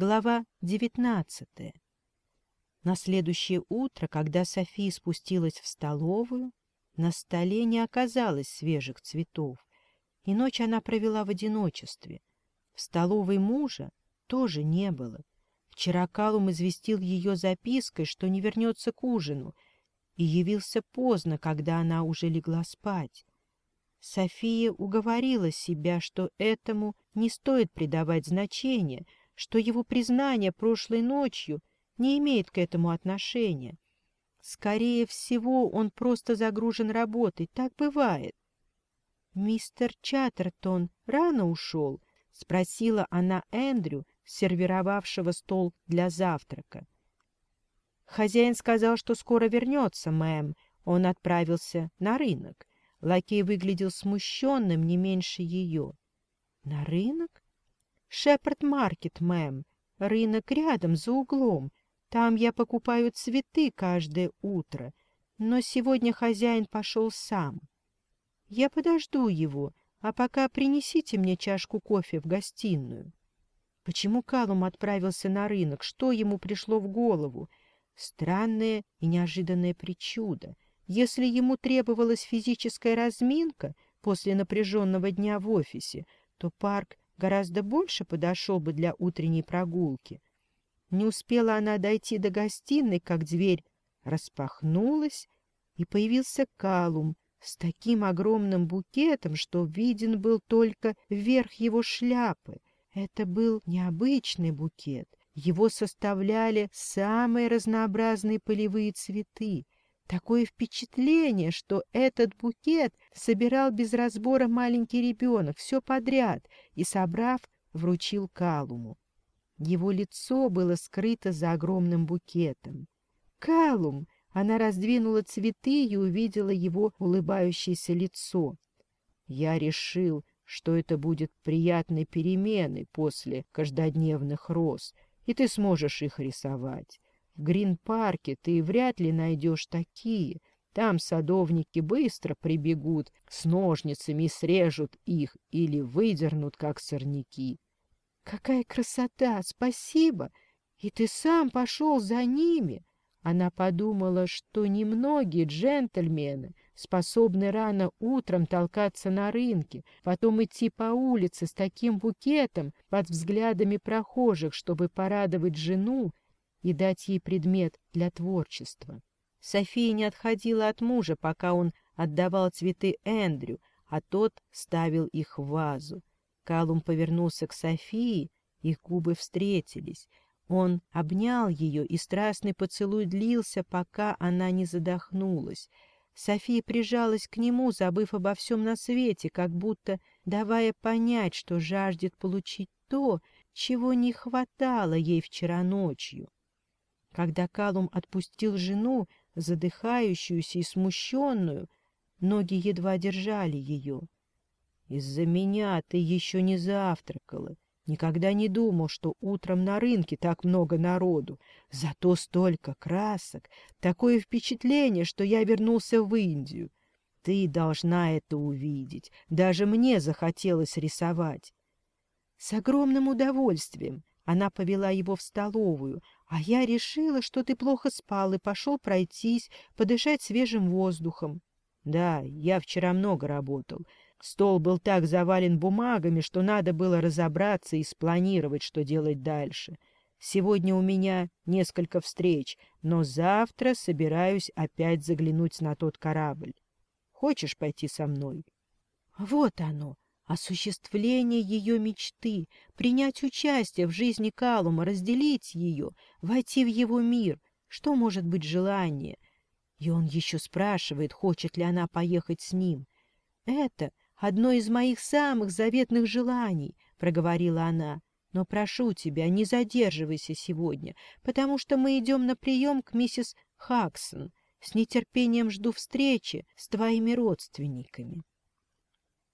Глава 19. На следующее утро, когда София спустилась в столовую, на столе не оказалось свежих цветов, и ночь она провела в одиночестве. В столовой мужа тоже не было. Вчера Калум известил ее запиской, что не вернется к ужину, и явился поздно, когда она уже легла спать. София уговорила себя, что этому не стоит придавать значения — что его признание прошлой ночью не имеет к этому отношения. Скорее всего, он просто загружен работой, так бывает. «Мистер Чаттертон рано ушел?» — спросила она Эндрю, сервировавшего стол для завтрака. «Хозяин сказал, что скоро вернется, мэм. Он отправился на рынок. Лакей выглядел смущенным не меньше ее». «На рынок?» Шепард-маркет, мэм. Рынок рядом, за углом. Там я покупаю цветы каждое утро. Но сегодня хозяин пошел сам. Я подожду его, а пока принесите мне чашку кофе в гостиную. Почему Калум отправился на рынок? Что ему пришло в голову? Странное и неожиданное причудо. Если ему требовалась физическая разминка после напряженного дня в офисе, то парк гораздо больше подошел бы для утренней прогулки. Не успела она дойти до гостиной, как дверь распахнулась, и появился Калум с таким огромным букетом, что виден был только верх его шляпы. Это был необычный букет. Его составляли самые разнообразные полевые цветы. Такое впечатление, что этот букет собирал без разбора маленький ребенок, все подряд, и, собрав, вручил Калуму. Его лицо было скрыто за огромным букетом. «Калум!» Она раздвинула цветы и увидела его улыбающееся лицо. «Я решил, что это будет приятной переменой после каждодневных роз, и ты сможешь их рисовать. В Грин-парке ты вряд ли найдешь такие. Там садовники быстро прибегут, с ножницами срежут их или выдернут, как сорняки. «Какая красота! Спасибо! И ты сам пошел за ними!» Она подумала, что немногие джентльмены способны рано утром толкаться на рынке, потом идти по улице с таким букетом под взглядами прохожих, чтобы порадовать жену и дать ей предмет для творчества. София не отходила от мужа, пока он отдавал цветы Эндрю, а тот ставил их в вазу. Калум повернулся к Софии, их губы встретились. Он обнял ее, и страстный поцелуй длился, пока она не задохнулась. София прижалась к нему, забыв обо всем на свете, как будто давая понять, что жаждет получить то, чего не хватало ей вчера ночью. Когда Калум отпустил жену, задыхающуюся и смущенную, ноги едва держали ее. «Из-за меня ты еще не завтракала. Никогда не думал, что утром на рынке так много народу. Зато столько красок. Такое впечатление, что я вернулся в Индию. Ты должна это увидеть. Даже мне захотелось рисовать». «С огромным удовольствием», она повела его в столовую, а я решила, что ты плохо спал и пошел пройтись, подышать свежим воздухом. Да, я вчера много работал. Стол был так завален бумагами, что надо было разобраться и спланировать, что делать дальше. Сегодня у меня несколько встреч, но завтра собираюсь опять заглянуть на тот корабль. Хочешь пойти со мной? Вот оно. Осуществление ее мечты, принять участие в жизни Калума, разделить ее, войти в его мир. Что может быть желание? И он еще спрашивает, хочет ли она поехать с ним. «Это одно из моих самых заветных желаний», — проговорила она. «Но прошу тебя, не задерживайся сегодня, потому что мы идем на прием к миссис Хаксон. С нетерпением жду встречи с твоими родственниками».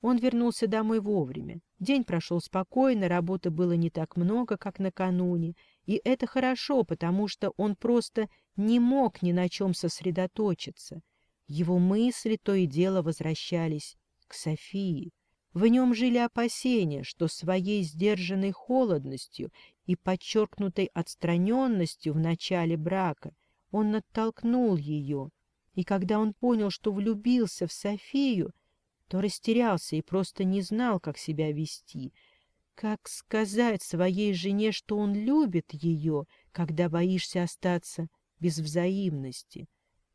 Он вернулся домой вовремя. День прошел спокойно, работы было не так много, как накануне. И это хорошо, потому что он просто не мог ни на чем сосредоточиться. Его мысли то и дело возвращались к Софии. В нем жили опасения, что своей сдержанной холодностью и подчеркнутой отстраненностью в начале брака он оттолкнул ее, и когда он понял, что влюбился в Софию, то растерялся и просто не знал, как себя вести, как сказать своей жене, что он любит ее, когда боишься остаться без взаимности.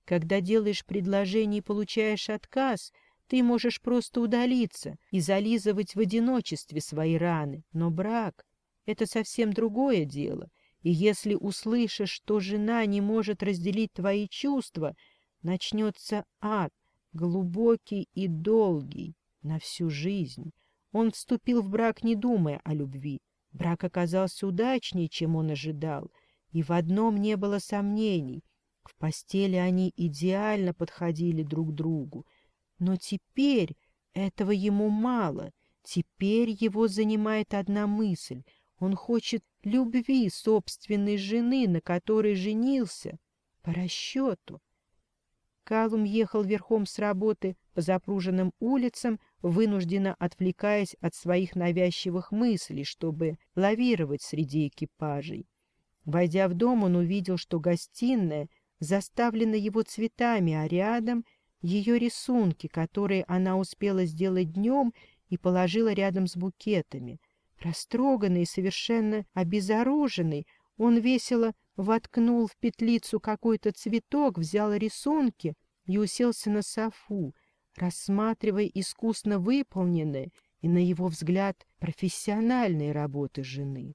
Когда делаешь предложение и получаешь отказ, ты можешь просто удалиться и зализывать в одиночестве свои раны, но брак — это совсем другое дело, и если услышишь, что жена не может разделить твои чувства, начнется ад глубокий и долгий, на всю жизнь. Он вступил в брак, не думая о любви. Брак оказался удачнее, чем он ожидал, и в одном не было сомнений. В постели они идеально подходили друг другу. Но теперь этого ему мало. Теперь его занимает одна мысль. Он хочет любви собственной жены, на которой женился, по расчету. Калум ехал верхом с работы по запруженным улицам, вынужденно отвлекаясь от своих навязчивых мыслей, чтобы лавировать среди экипажей. Войдя в дом, он увидел, что гостиная заставлена его цветами, а рядом ее рисунки, которые она успела сделать днем и положила рядом с букетами. Растроганный и совершенно обезоруженный, он весело воткнул в петлицу какой-то цветок, взял рисунки и уселся на софу, рассматривая искусно выполненные и, на его взгляд, профессиональные работы жены.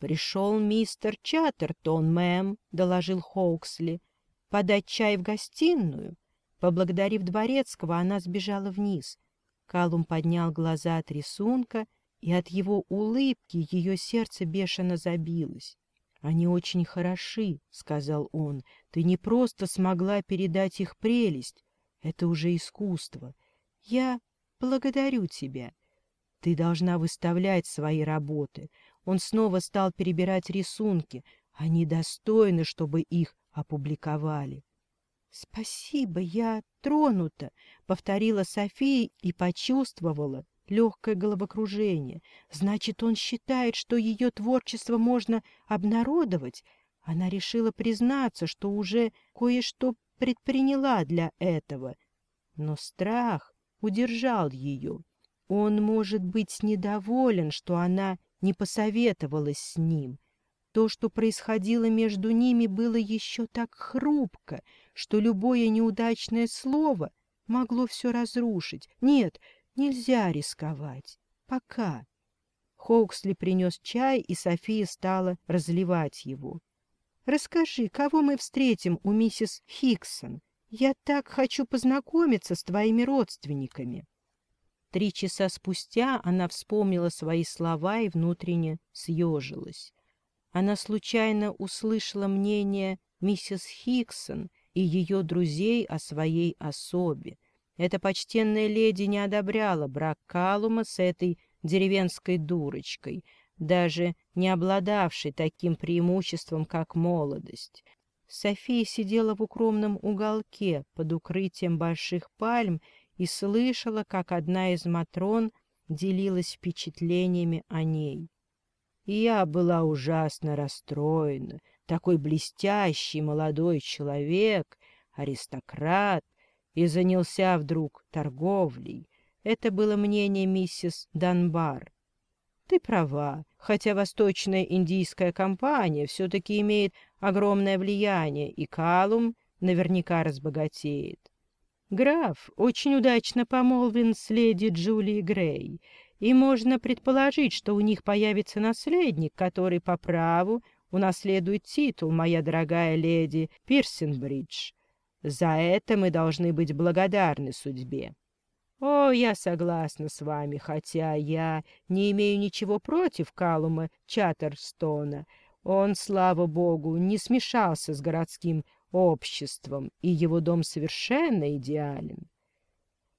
«Пришел мистер Чаттертон, мэм», — доложил Хоуксли. «Подать чай в гостиную?» Поблагодарив Дворецкого, она сбежала вниз. Калум поднял глаза от рисунка — и от его улыбки ее сердце бешено забилось. «Они очень хороши», — сказал он. «Ты не просто смогла передать их прелесть. Это уже искусство. Я благодарю тебя. Ты должна выставлять свои работы». Он снова стал перебирать рисунки. Они достойны, чтобы их опубликовали. «Спасибо, я тронута», — повторила София и почувствовала, легкое головокружение. Значит, он считает, что ее творчество можно обнародовать. Она решила признаться, что уже кое-что предприняла для этого. Но страх удержал ее. Он, может быть, недоволен, что она не посоветовалась с ним. То, что происходило между ними, было еще так хрупко, что любое неудачное слово могло все разрушить. Нет, Нельзя рисковать. Пока. Хоуксли принес чай, и София стала разливать его. «Расскажи, кого мы встретим у миссис Хиксон? Я так хочу познакомиться с твоими родственниками». Три часа спустя она вспомнила свои слова и внутренне съежилась. Она случайно услышала мнение миссис Хиксон и ее друзей о своей особе — эта почтенная леди не одобряла брак Калума с этой деревенской дурочкой, даже не обладавшей таким преимуществом, как молодость. София сидела в укромном уголке под укрытием больших пальм и слышала, как одна из матрон делилась впечатлениями о ней. И я была ужасно расстроена. Такой блестящий молодой человек, аристократ, и занялся вдруг торговлей. Это было мнение миссис Данбар. Ты права, хотя Восточная Индийская компания все-таки имеет огромное влияние, и Калум наверняка разбогатеет. Граф очень удачно помолвен с леди Джулией Грей, и можно предположить, что у них появится наследник, который по праву унаследует титул, моя дорогая леди Пирсенбридж. За это мы должны быть благодарны судьбе. О, я согласна с вами, хотя я не имею ничего против Калума Чаттерстона. Он, слава богу, не смешался с городским обществом, и его дом совершенно идеален.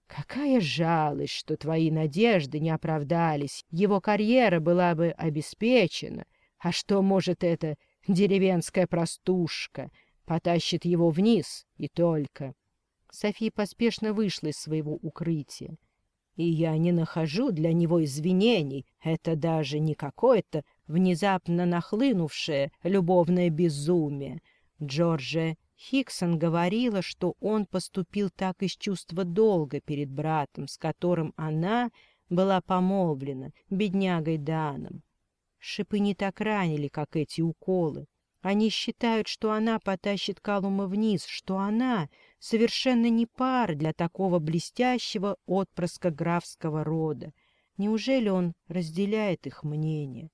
Какая жалость, что твои надежды не оправдались, его карьера была бы обеспечена. А что может эта деревенская простушка — потащит его вниз, и только. София поспешно вышла из своего укрытия. И я не нахожу для него извинений. Это даже не какое-то внезапно нахлынувшее любовное безумие. Джорджия Хиксон говорила, что он поступил так из чувства долга перед братом, с которым она была помолвлена, беднягой Даном. Шипы не так ранили, как эти уколы. Они считают, что она потащит Калума вниз, что она совершенно не пар для такого блестящего отпрыска графского рода. Неужели он разделяет их мнение?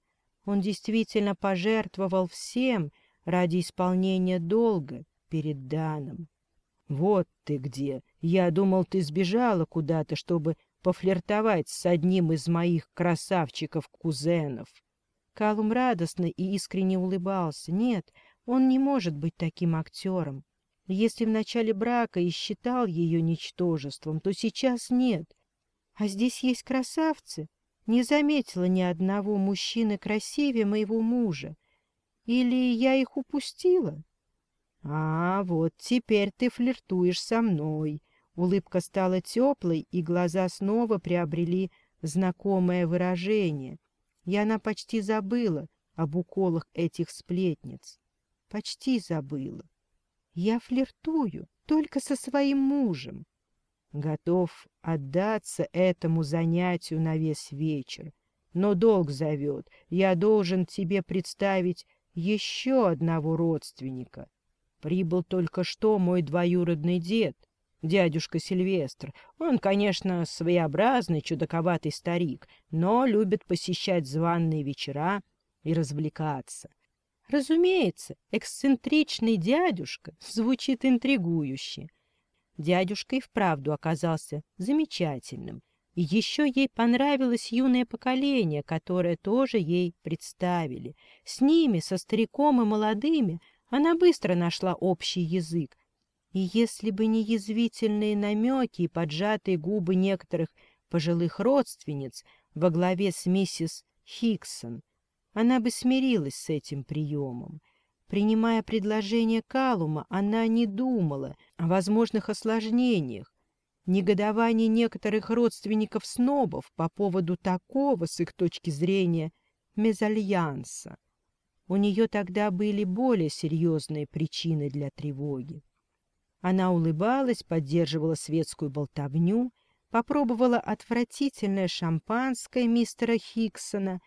Он действительно пожертвовал всем ради исполнения долга перед Даном. «Вот ты где! Я думал, ты сбежала куда-то, чтобы пофлиртовать с одним из моих красавчиков-кузенов!» Калум радостно и искренне улыбался. Нет, он не может быть таким актером. Если в начале брака и считал ее ничтожеством, то сейчас нет. А здесь есть красавцы. Не заметила ни одного мужчины красивее моего мужа. Или я их упустила? А, вот теперь ты флиртуешь со мной. Улыбка стала теплой, и глаза снова приобрели знакомое выражение и она почти забыла об уколах этих сплетниц. Почти забыла. Я флиртую только со своим мужем. Готов отдаться этому занятию на весь вечер. Но долг зовет. Я должен тебе представить еще одного родственника. Прибыл только что мой двоюродный дед, дядюшка Сильвестр. Он, конечно, своеобразный, чудаковатый старик, но любит посещать званные вечера и развлекаться. Разумеется, эксцентричный дядюшка звучит интригующе. Дядюшка и вправду оказался замечательным. И еще ей понравилось юное поколение, которое тоже ей представили. С ними, со стариком и молодыми, она быстро нашла общий язык, и если бы не язвительные намеки и поджатые губы некоторых пожилых родственниц во главе с миссис Хиксон, она бы смирилась с этим приемом. Принимая предложение Калума, она не думала о возможных осложнениях. негодовании некоторых родственников снобов по поводу такого, с их точки зрения, мезальянса. У нее тогда были более серьезные причины для тревоги. Она улыбалась, поддерживала светскую болтовню, попробовала отвратительное шампанское мистера Хиксона,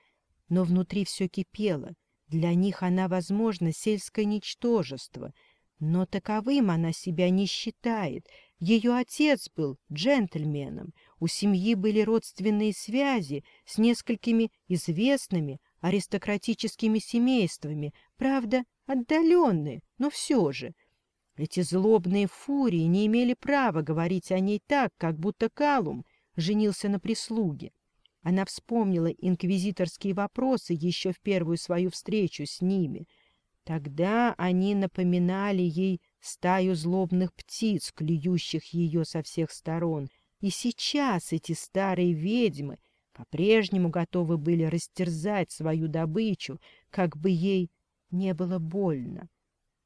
но внутри все кипело. Для них она, возможно, сельское ничтожество, но таковым она себя не считает. Ее отец был джентльменом, у семьи были родственные связи с несколькими известными аристократическими семействами, правда, отдаленные, но все же — эти злобные фурии не имели права говорить о ней так, как будто Калум женился на прислуге. Она вспомнила инквизиторские вопросы еще в первую свою встречу с ними. Тогда они напоминали ей стаю злобных птиц, клюющих ее со всех сторон. И сейчас эти старые ведьмы по-прежнему готовы были растерзать свою добычу, как бы ей не было больно.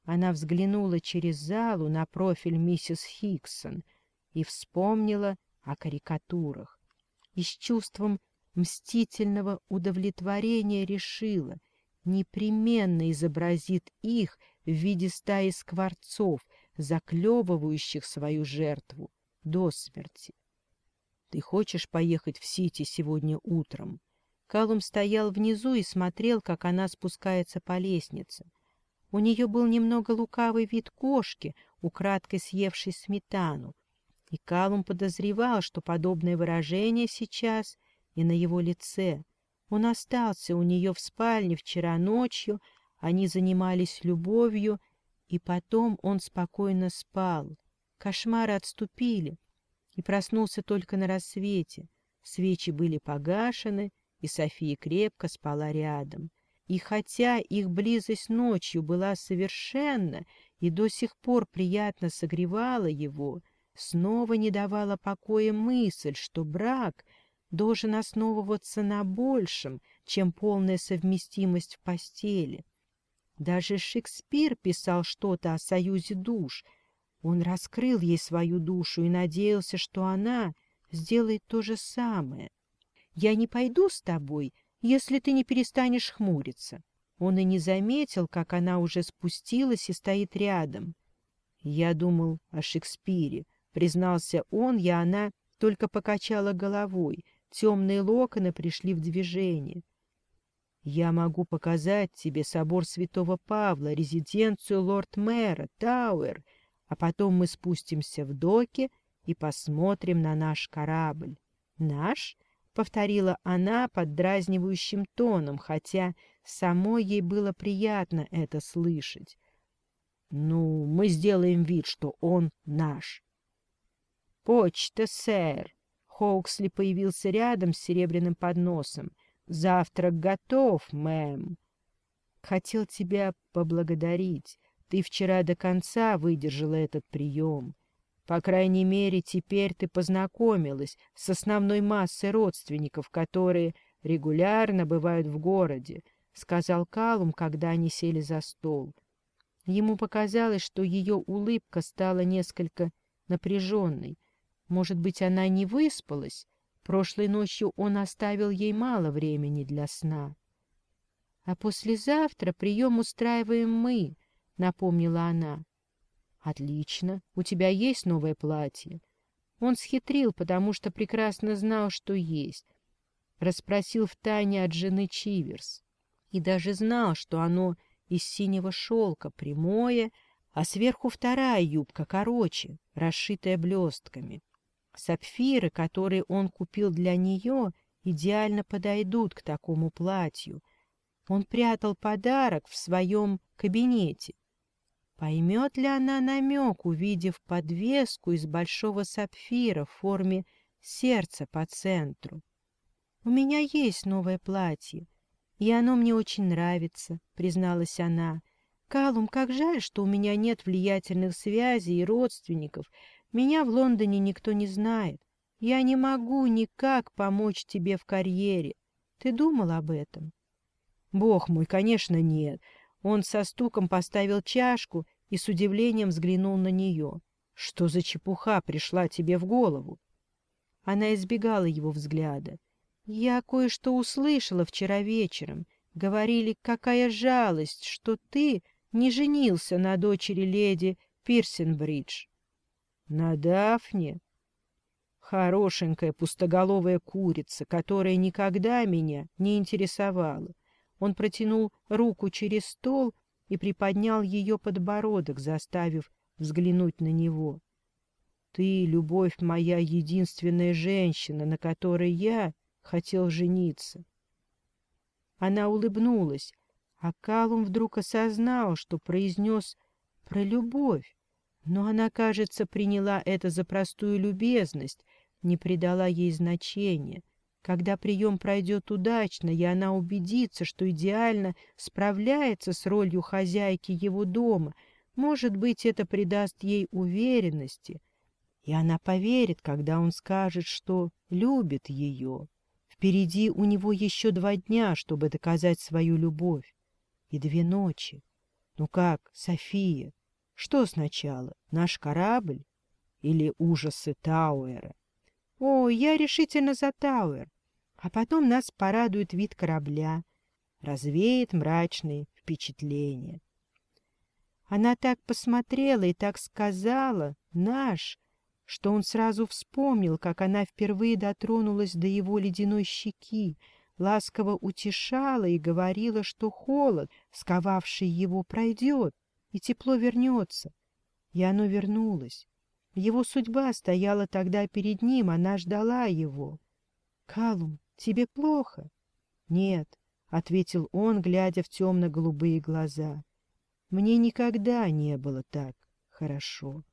Она взглянула через залу на профиль миссис Хиксон и вспомнила о карикатурах. И с чувством мстительного удовлетворения решила, непременно изобразит их в виде стаи скворцов, заклевывающих свою жертву до смерти. «Ты хочешь поехать в Сити сегодня утром?» Калум стоял внизу и смотрел, как она спускается по лестнице. У нее был немного лукавый вид кошки, украдкой съевшей сметану, и Калум подозревал, что подобное выражение сейчас и на его лице. Он остался у нее в спальне вчера ночью, они занимались любовью, и потом он спокойно спал. Кошмары отступили, и проснулся только на рассвете. Свечи были погашены, и София крепко спала рядом. И хотя их близость ночью была совершенна и до сих пор приятно согревала его, снова не давала покоя мысль, что брак должен основываться на большем, чем полная совместимость в постели. Даже Шекспир писал что-то о союзе душ. Он раскрыл ей свою душу и надеялся, что она сделает то же самое. «Я не пойду с тобой», если ты не перестанешь хмуриться. Он и не заметил, как она уже спустилась и стоит рядом. Я думал о Шекспире. Признался он, я она только покачала головой. Темные локоны пришли в движение. Я могу показать тебе собор святого Павла, резиденцию лорд-мэра, Тауэр, а потом мы спустимся в доки и посмотрим на наш корабль. Наш? — повторила она поддразнивающим тоном, хотя самой ей было приятно это слышать. «Ну, мы сделаем вид, что он наш». «Почта, сэр!» Хоуксли появился рядом с серебряным подносом. «Завтрак готов, мэм!» «Хотел тебя поблагодарить. Ты вчера до конца выдержала этот прием. По крайней мере, теперь ты познакомилась с основной массой родственников, которые регулярно бывают в городе, — сказал Калум, когда они сели за стол. Ему показалось, что ее улыбка стала несколько напряженной. Может быть, она не выспалась? Прошлой ночью он оставил ей мало времени для сна. — А послезавтра прием устраиваем мы, — напомнила она. «Отлично. У тебя есть новое платье?» Он схитрил, потому что прекрасно знал, что есть. Расспросил в тайне от жены Чиверс. И даже знал, что оно из синего шелка, прямое, а сверху вторая юбка короче, расшитая блестками. Сапфиры, которые он купил для нее, идеально подойдут к такому платью. Он прятал подарок в своем кабинете Поймет ли она намек, увидев подвеску из большого сапфира в форме сердца по центру? «У меня есть новое платье, и оно мне очень нравится», — призналась она. «Калум, как жаль, что у меня нет влиятельных связей и родственников. Меня в Лондоне никто не знает. Я не могу никак помочь тебе в карьере. Ты думал об этом?» «Бог мой, конечно, нет». Он со стуком поставил чашку и с удивлением взглянул на нее. «Что за чепуха пришла тебе в голову?» Она избегала его взгляда. «Я кое-что услышала вчера вечером. Говорили, какая жалость, что ты не женился на дочери леди Пирсенбридж». «На Дафне?» Хорошенькая пустоголовая курица, которая никогда меня не интересовала. Он протянул руку через стол и приподнял ее подбородок, заставив взглянуть на него. «Ты, любовь моя, единственная женщина, на которой я хотел жениться». Она улыбнулась, а Калум вдруг осознал, что произнес про любовь, но она, кажется, приняла это за простую любезность, не придала ей значения — когда прием пройдет удачно, и она убедится, что идеально справляется с ролью хозяйки его дома, может быть, это придаст ей уверенности. И она поверит, когда он скажет, что любит ее. Впереди у него еще два дня, чтобы доказать свою любовь. И две ночи. Ну как, София, что сначала, наш корабль или ужасы Тауэра? О, я решительно за Тауэр. А потом нас порадует вид корабля, развеет мрачные впечатления. Она так посмотрела и так сказала «наш», что он сразу вспомнил, как она впервые дотронулась до его ледяной щеки, ласково утешала и говорила, что холод, сковавший его, пройдет, и тепло вернется. И оно вернулось. Его судьба стояла тогда перед ним, она ждала его. «Калум, тебе плохо?» «Нет», — ответил он, глядя в темно-голубые глаза. «Мне никогда не было так хорошо».